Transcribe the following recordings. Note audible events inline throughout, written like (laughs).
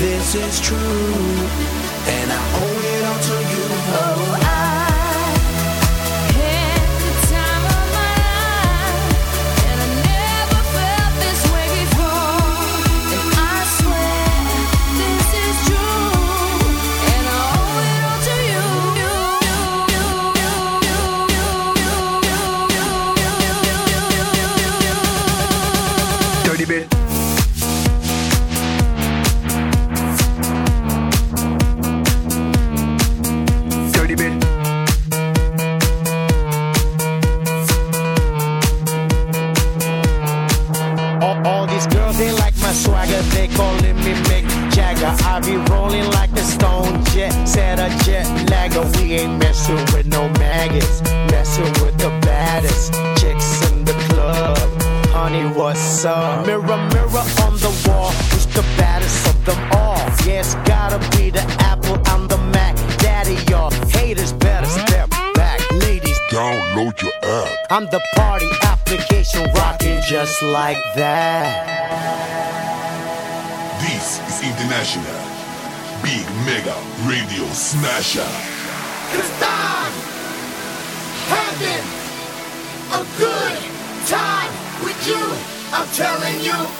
this is true, and I owe it all to you. Oh, I like that. This is International Big Mega Radio Smasher. Cause I'm having a good time with you. I'm telling you.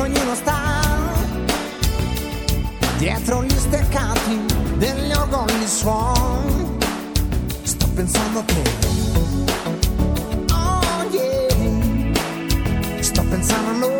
ognuno sta. Dietro gli steccati degli ogoni suon. Sto pensando a te oh yeah sto pensando a noi.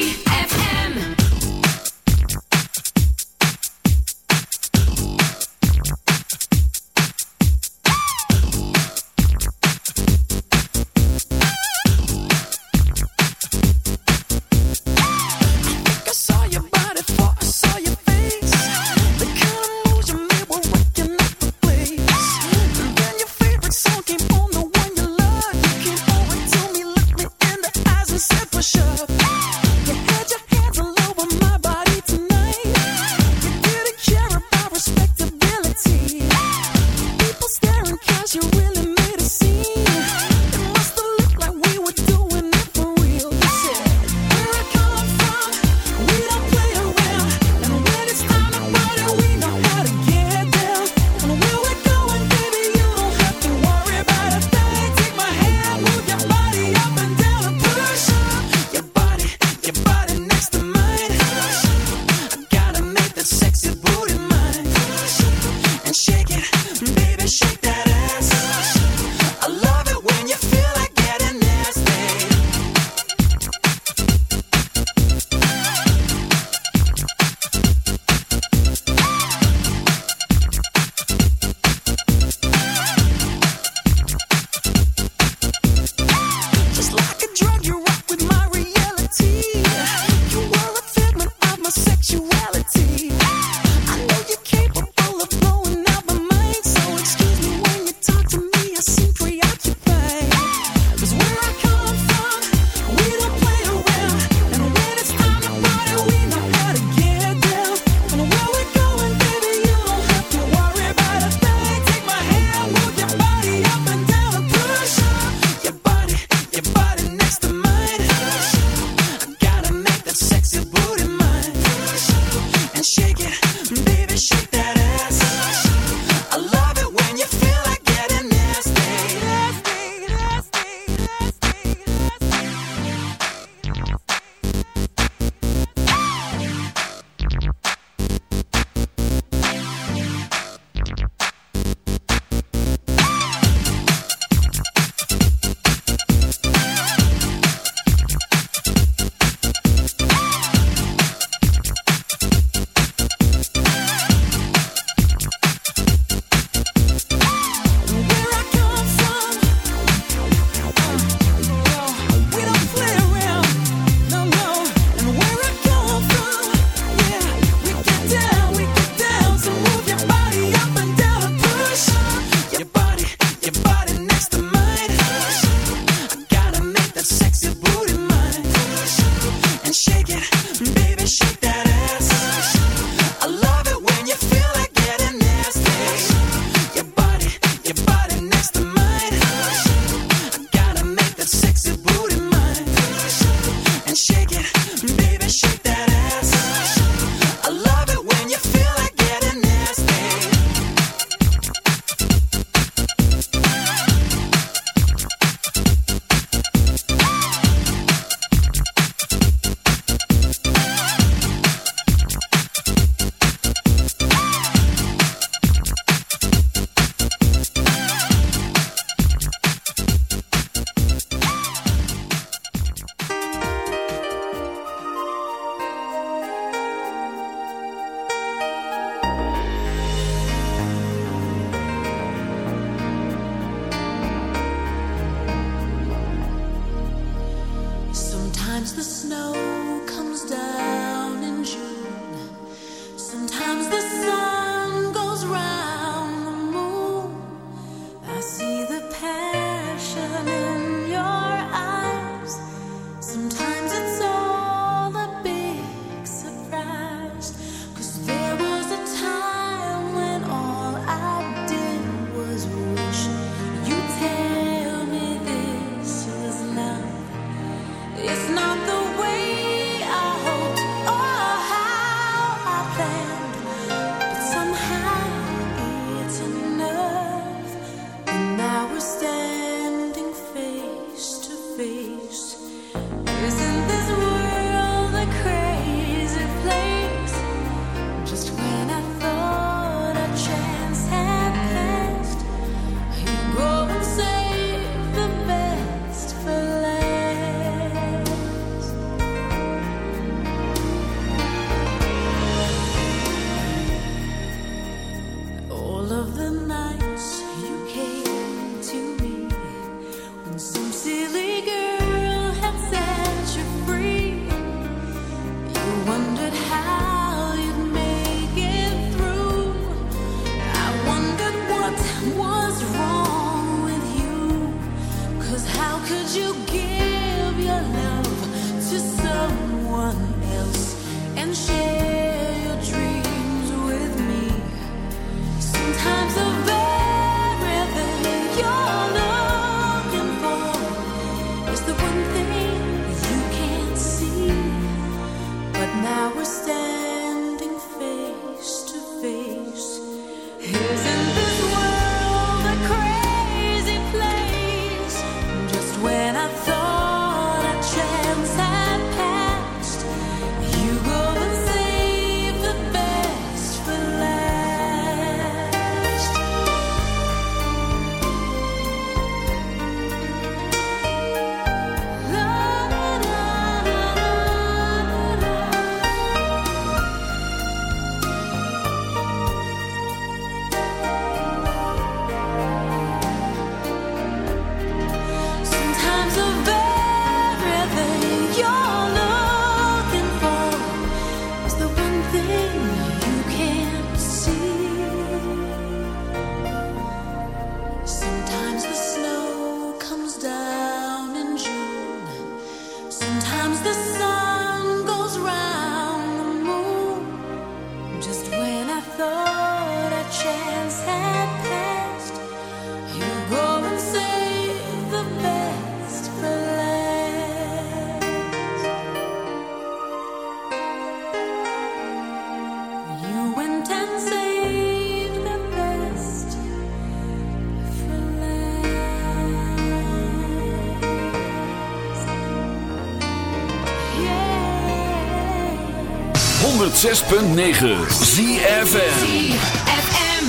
106.9 ZFM. ZFM.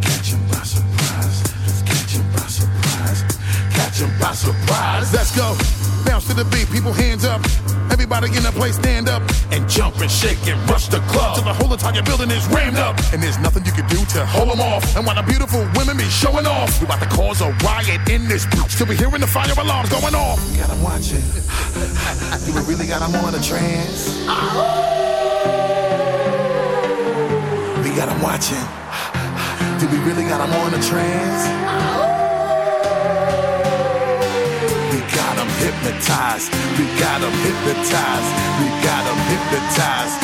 Catch 'em by surprise. Let's by surprise. By surprise. Let's go. Bounce to the beat, people hands up. Everybody in the place stand up and jump and shake and rush the club till the whole entire building is rammed up. And there's nothing you can do to hold them off. And while the beautiful women be showing off, we about to cause a riot in this bitch. Still be hearing the fire alarms going off. We got 'em watching. (laughs) We really got 'em on a trance? We got got 'em watching. (sighs) Do we really got 'em on a trance? We got 'em hypnotized. We got 'em hypnotized. We got 'em hypnotized.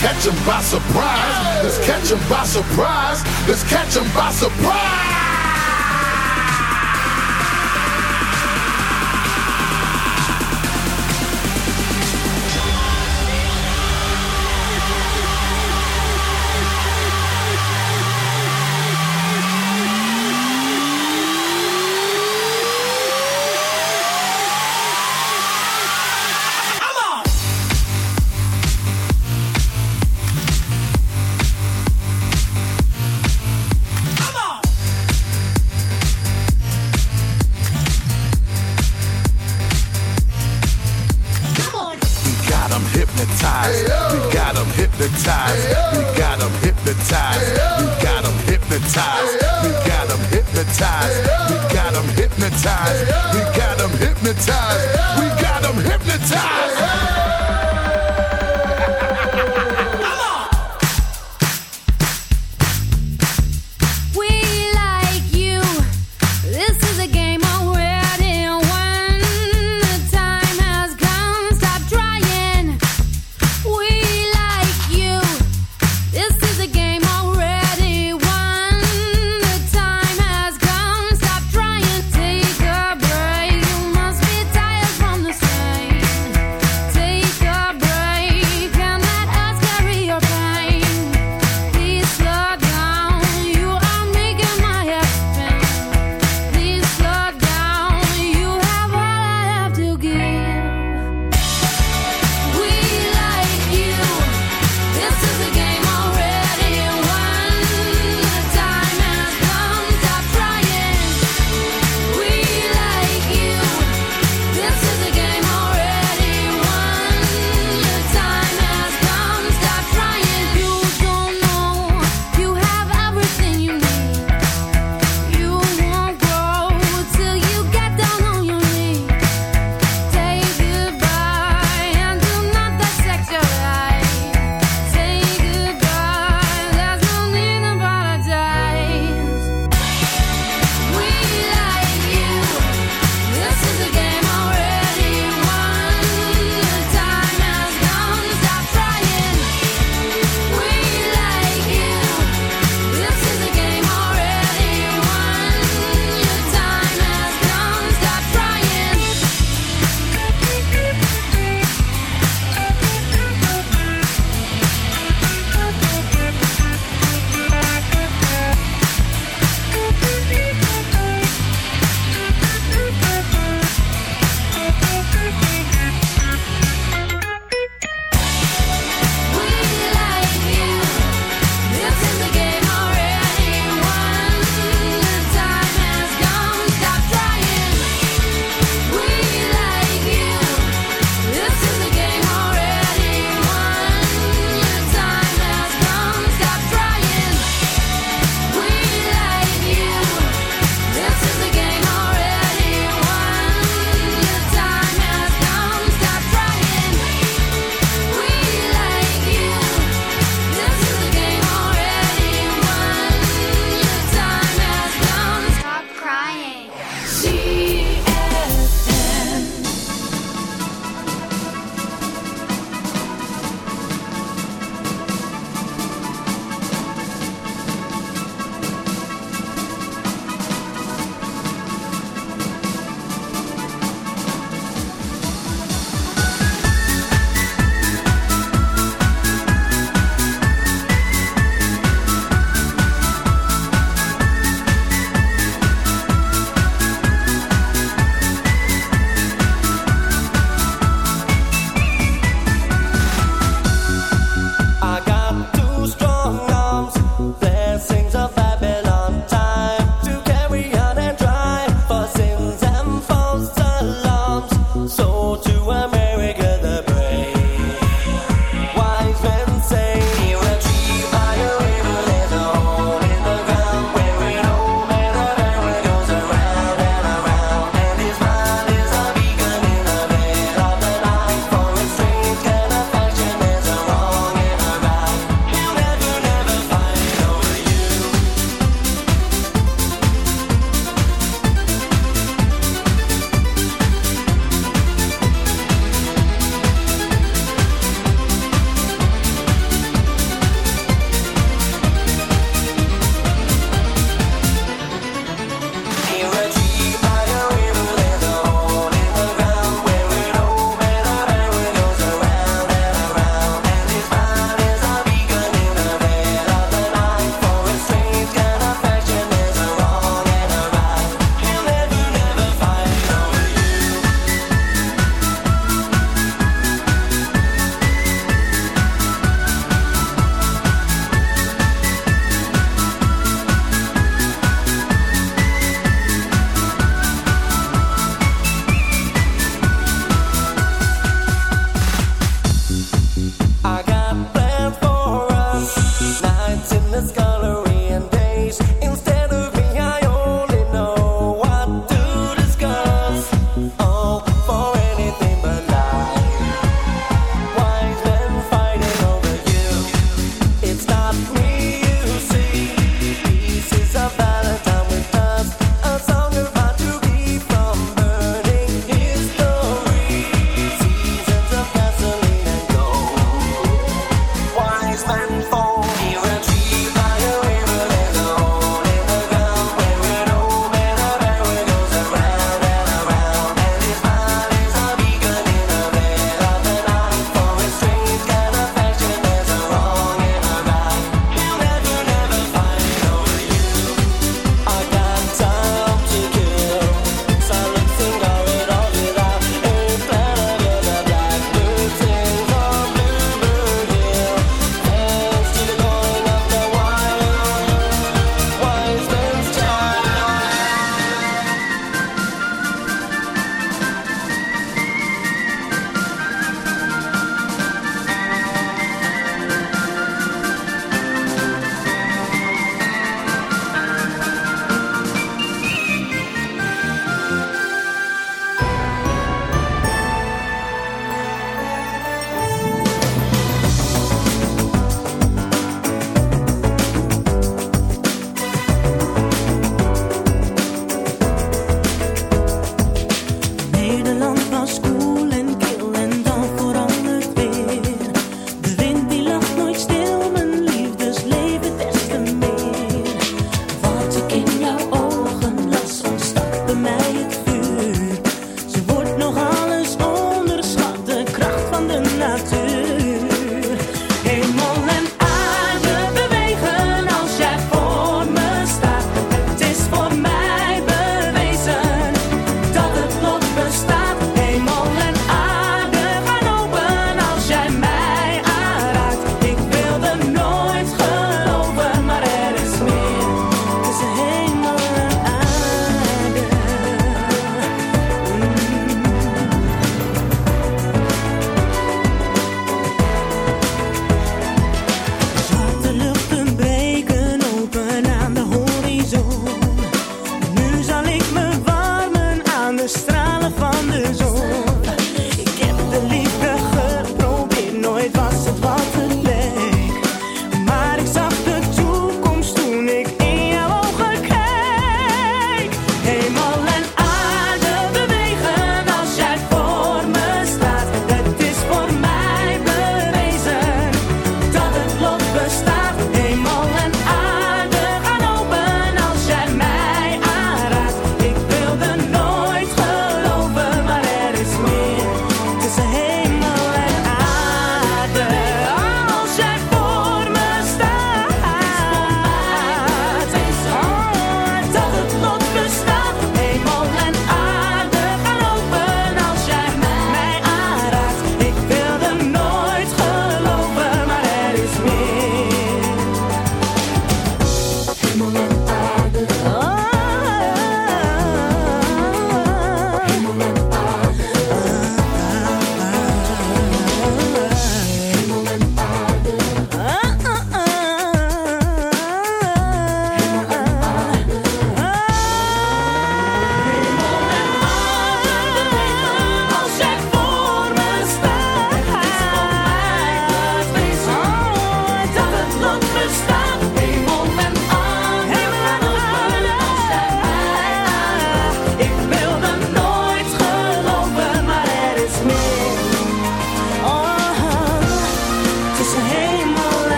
Catch 'em by surprise. Let's catch 'em by surprise. Let's catch 'em by surprise.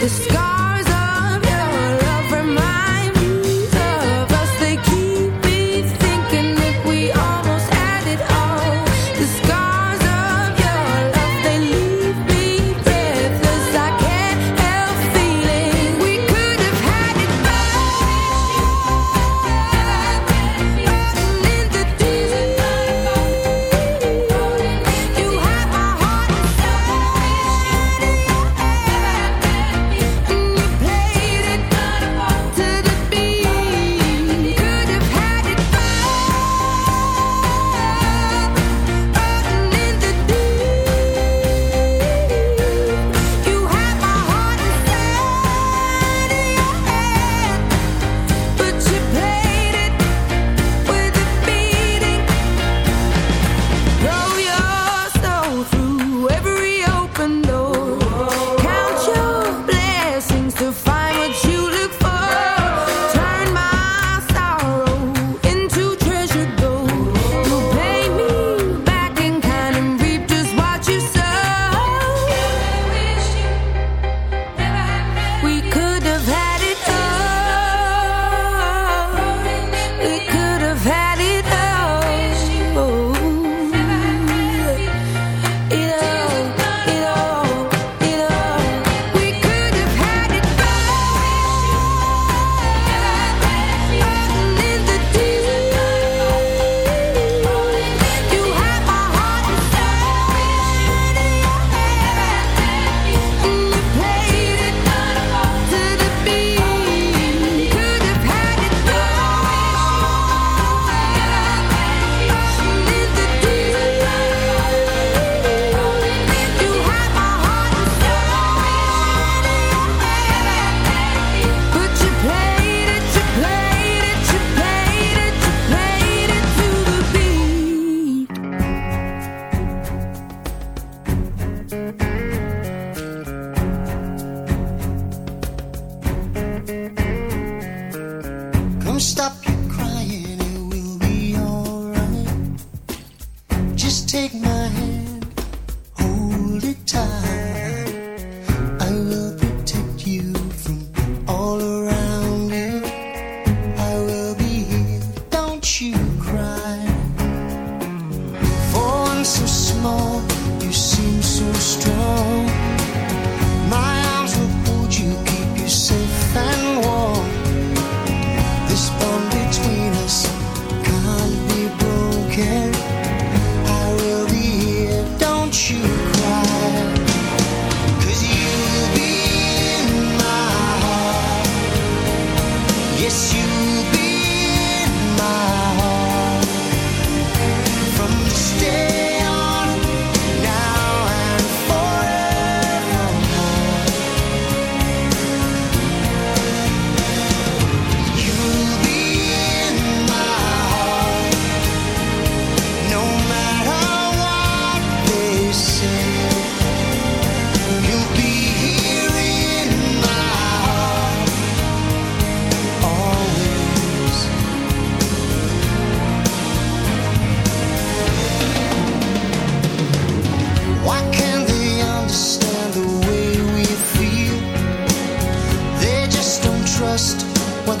The sky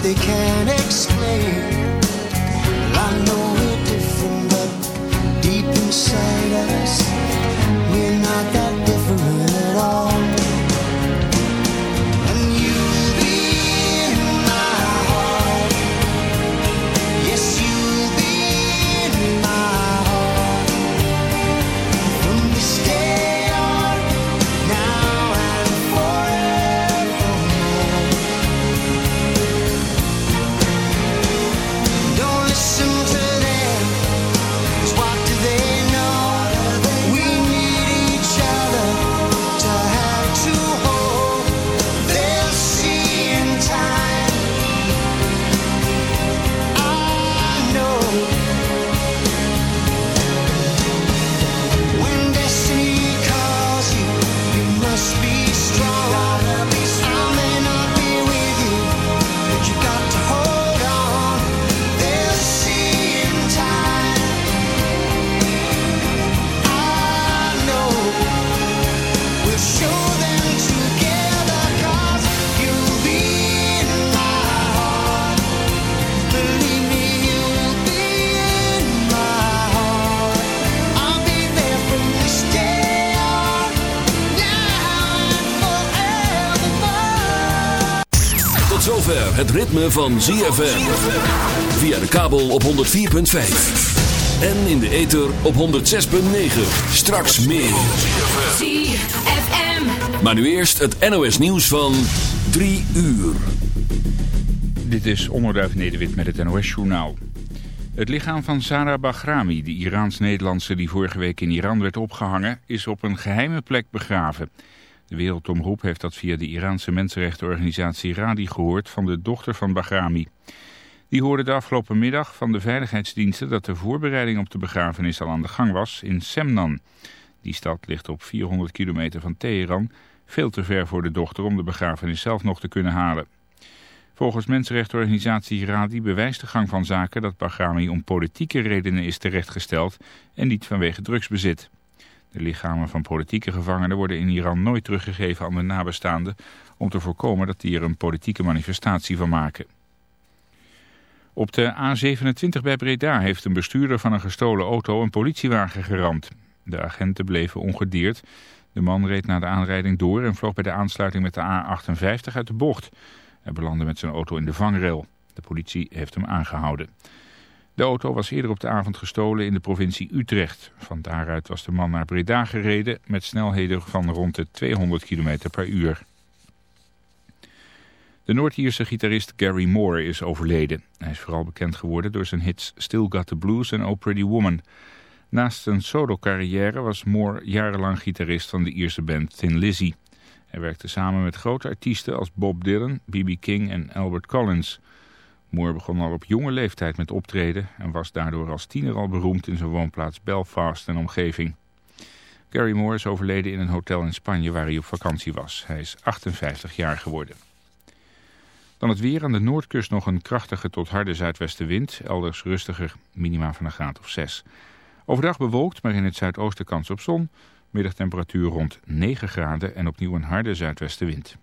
they can't explain. Het ritme van ZFM. Via de kabel op 104.5. En in de ether op 106.9. Straks meer. ZFM. Maar nu eerst het NOS nieuws van 3 uur. Dit is Onderduif Nederwit met het NOS-journaal. Het lichaam van Sarah Bahrami, de Iraans-Nederlandse die vorige week in Iran werd opgehangen, is op een geheime plek begraven. De Wereldomroep heeft dat via de Iraanse mensenrechtenorganisatie Radi gehoord van de dochter van Bahrami. Die hoorde de afgelopen middag van de veiligheidsdiensten dat de voorbereiding op de begrafenis al aan de gang was in Semnan. Die stad ligt op 400 kilometer van Teheran, veel te ver voor de dochter om de begrafenis zelf nog te kunnen halen. Volgens mensenrechtenorganisatie Radi bewijst de gang van zaken dat Bahrami om politieke redenen is terechtgesteld en niet vanwege drugsbezit. De lichamen van politieke gevangenen worden in Iran nooit teruggegeven aan de nabestaanden om te voorkomen dat die er een politieke manifestatie van maken. Op de A27 bij Breda heeft een bestuurder van een gestolen auto een politiewagen geramd. De agenten bleven ongedeerd. De man reed na de aanrijding door en vloog bij de aansluiting met de A58 uit de bocht. Hij belandde met zijn auto in de vangrail. De politie heeft hem aangehouden. De auto was eerder op de avond gestolen in de provincie Utrecht. Van daaruit was de man naar Breda gereden met snelheden van rond de 200 km per uur. De Noord-Ierse gitarist Gary Moore is overleden. Hij is vooral bekend geworden door zijn hits Still Got the Blues en Oh Pretty Woman. Naast zijn solo-carrière was Moore jarenlang gitarist van de Ierse band Thin Lizzy. Hij werkte samen met grote artiesten als Bob Dylan, B.B. King en Albert Collins. Moore begon al op jonge leeftijd met optreden en was daardoor als tiener al beroemd in zijn woonplaats Belfast en omgeving. Gary Moore is overleden in een hotel in Spanje waar hij op vakantie was. Hij is 58 jaar geworden. Dan het weer aan de noordkust nog een krachtige tot harde zuidwestenwind. Elders rustiger, minima van een graad of 6. Overdag bewolkt, maar in het zuidoosten kans op zon. Middagtemperatuur rond 9 graden en opnieuw een harde zuidwestenwind.